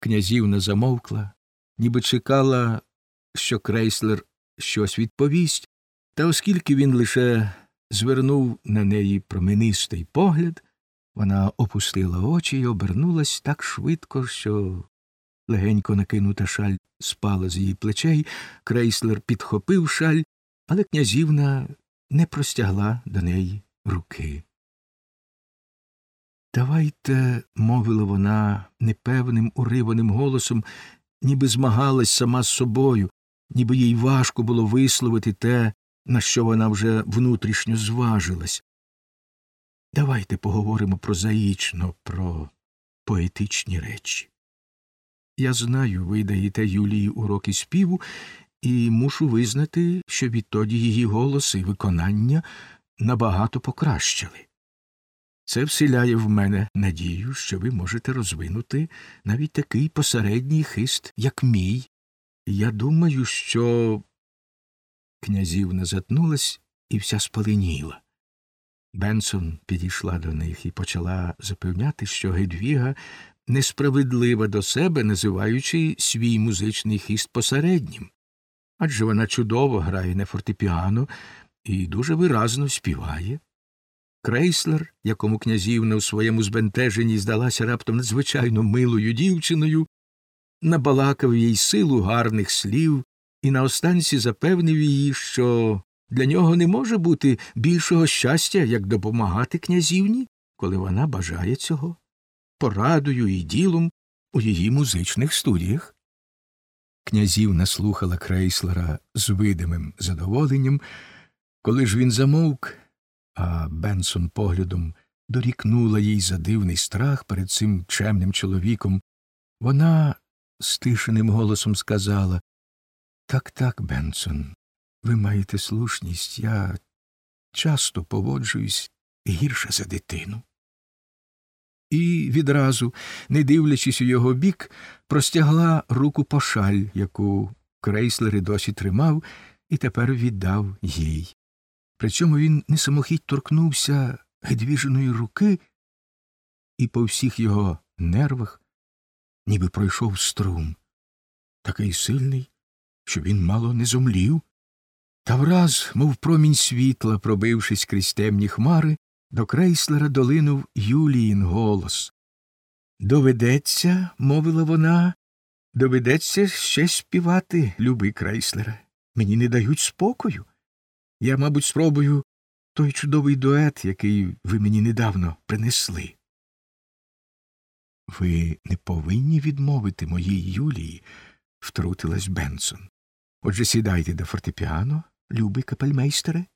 Князівна замовкла, ніби чекала, що крейслер щось відповість, та оскільки він лише звернув на неї променистий погляд, вона опустила очі і обернулась так швидко, що легенько накинута шаль спала з її плечей, крейслер підхопив шаль, але князівна не простягла до неї руки. Давайте, мовила вона непевним, уриваним голосом, ніби змагалась сама з собою, ніби їй важко було висловити те, на що вона вже внутрішньо зважилась. Давайте поговоримо прозаїчно, про поетичні речі. Я знаю, ви даєте Юлії уроки співу, і мушу визнати, що відтоді її голос і виконання набагато покращили. Це вселяє в мене надію, що ви можете розвинути навіть такий посередній хист, як мій. Я думаю, що. Князівна затнулась і вся спаленіла. Бенсон підійшла до них і почала запевняти, що Гедвіга несправедлива до себе, називаючи свій музичний хист посереднім. Адже вона чудово грає на фортепіано і дуже виразно співає. Крейслер, якому князівна у своєму збентеженні здалася раптом надзвичайно милою дівчиною, набалакав їй силу гарних слів і наостанці запевнив її, що для нього не може бути більшого щастя, як допомагати князівні, коли вона бажає цього, порадою і ділом у її музичних студіях. Князівна слухала крейслера з видимим задоволенням, коли ж він замовк а Бенсон поглядом дорікнула їй за дивний страх перед цим чемним чоловіком, вона стишеним голосом сказала Так, так, Бенсон, ви маєте слушність, я часто поводжуюсь гірше за дитину. І відразу, не дивлячись у його бік, простягла руку по шаль, яку крейслер і досі тримав, і тепер віддав їй. При цьому він не самохідь торкнувся гедвіженої руки, і по всіх його нервах ніби пройшов струм, такий сильний, що він мало не зомлів, та враз, мов промінь світла, пробившись крізь темні хмари, до крейслера долинув Юліїн голос. Доведеться, мовила вона, доведеться ще співати, любий крейслере. Мені не дають спокою. Я, мабуть, спробую той чудовий дует, який ви мені недавно принесли. Ви не повинні відмовити моїй Юлії, втрутилась Бенсон. Отже сідайте до фортепіано, любий капельмейстере,